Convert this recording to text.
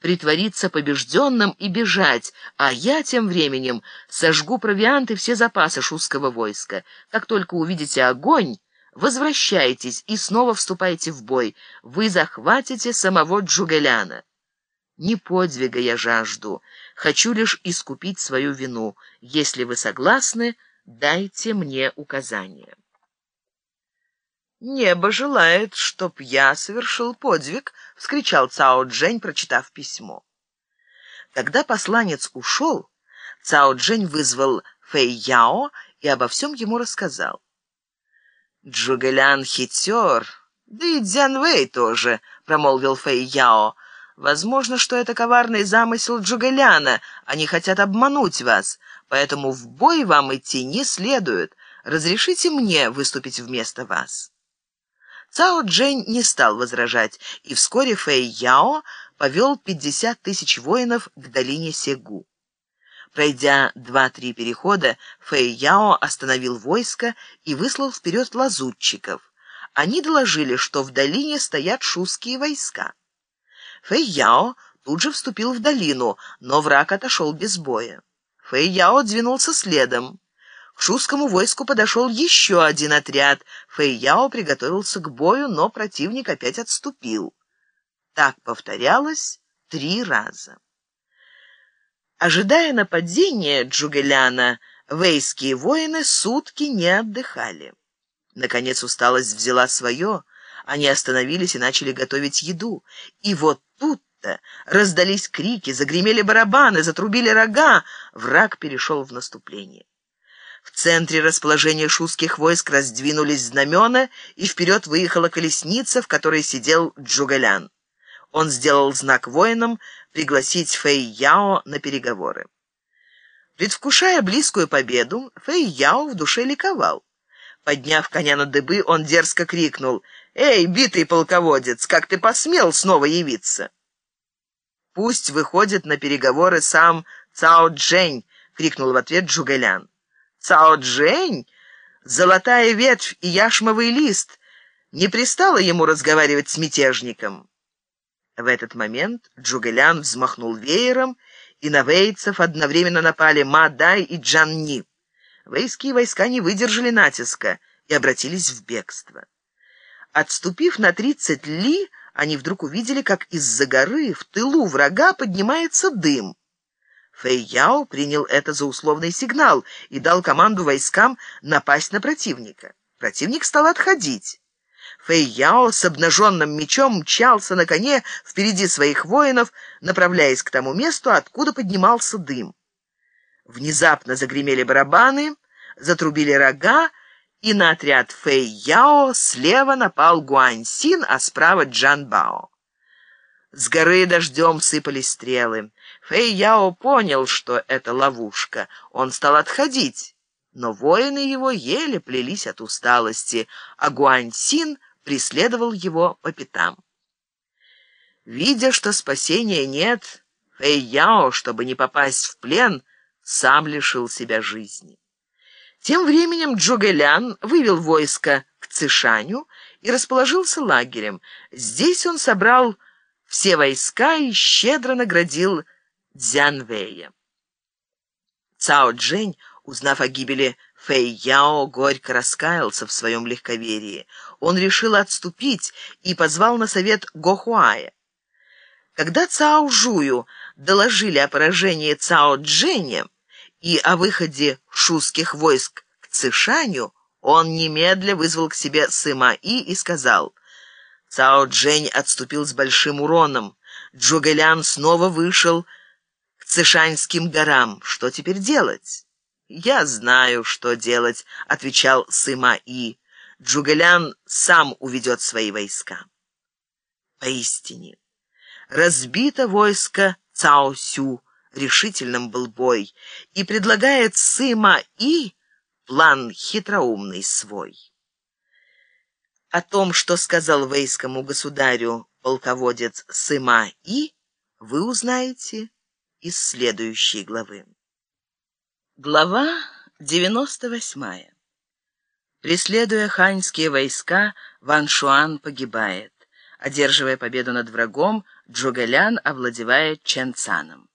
притвориться побежденным и бежать, а я тем временем сожгу провианты все запасы шустского войска. Как только увидите огонь, возвращайтесь и снова вступайте в бой. Вы захватите самого Джугеляна. Не подвига я жажду, хочу лишь искупить свою вину. Если вы согласны, дайте мне указания. «Небо желает, чтоб я совершил подвиг», — вскричал Цао Джень, прочитав письмо. Когда посланец ушел, Цао Джень вызвал Фэй Яо и обо всем ему рассказал. «Джугэлян хитер, да и Дзян Вэй тоже», — промолвил Фэй Яо. «Возможно, что это коварный замысел Джугэляна, они хотят обмануть вас, поэтому в бой вам идти не следует. Разрешите мне выступить вместо вас». Цао Джень не стал возражать, и вскоре Фэй Яо повел 50 тысяч воинов к долине Сегу. Пройдя два-три перехода, Фэй Яо остановил войско и выслал вперед лазутчиков. Они доложили, что в долине стоят шуские войска. Фэй Яо тут же вступил в долину, но враг отошел без боя. Фэй Яо двинулся следом. К шускому войску подошел еще один отряд. Фэйяо приготовился к бою, но противник опять отступил. Так повторялось три раза. Ожидая нападения Джугеляна, вейские воины сутки не отдыхали. Наконец усталость взяла свое, они остановились и начали готовить еду. И вот тут-то раздались крики, загремели барабаны, затрубили рога, враг перешел в наступление. В центре расположения шуских войск раздвинулись знамена, и вперед выехала колесница, в которой сидел Джугалян. Он сделал знак воинам пригласить Фэй Яо на переговоры. Предвкушая близкую победу, Фэй Яо в душе ликовал. Подняв коня на дыбы, он дерзко крикнул «Эй, битый полководец, как ты посмел снова явиться?» «Пусть выходит на переговоры сам Цао Джень!» — крикнул в ответ Джугэлян. Цао Джень, золотая ветвь и яшмовый лист, не пристало ему разговаривать с мятежником. В этот момент Джугэлян взмахнул веером, и на вейцев одновременно напали Мадай и Джанни. Вейские войска не выдержали натиска и обратились в бегство. Отступив на тридцать ли, они вдруг увидели, как из-за горы в тылу врага поднимается дым. Фэй Яо принял это за условный сигнал и дал команду войскам напасть на противника. Противник стал отходить. Фэй Яо с обнаженным мечом мчался на коне впереди своих воинов, направляясь к тому месту, откуда поднимался дым. Внезапно загремели барабаны, затрубили рога, и на отряд Фэй Яо слева напал Гуаньсин, а справа Джан Бао. С горы дождем сыпались стрелы. Фэй Яо понял, что это ловушка. Он стал отходить, но воины его еле плелись от усталости, а Гуаньсин преследовал его по пятам. Видя, что спасения нет, Фэй Яо, чтобы не попасть в плен, сам лишил себя жизни. Тем временем Джугэлян вывел войско к Цишаню и расположился лагерем. Здесь он собрал все войска и щедро наградил Дзянвэя. Цао Джень, узнав о гибели Фэй Яо, горько раскаялся в своем легковерии. Он решил отступить и позвал на совет Гохуая. Когда Цао Жую доложили о поражении Цао Дженя и о выходе шуских войск к Цишаню, он немедля вызвал к себе Сыма И и сказал — Цао Джень отступил с большим уроном. Джугэлян снова вышел к Цишаньским горам. Что теперь делать? «Я знаю, что делать», — отвечал Сыма И. «Джугэлян сам уведет свои войска». Поистине, разбито войско Цао Сю, решительным был бой, и предлагает Сыма И план хитроумный свой. О том, что сказал вейскому государю полководец Сыма И, вы узнаете из следующей главы. Глава 98. Преследуя ханьские войска, Ван Шуан погибает. Одерживая победу над врагом, Джугэлян овладевает Ченцаном.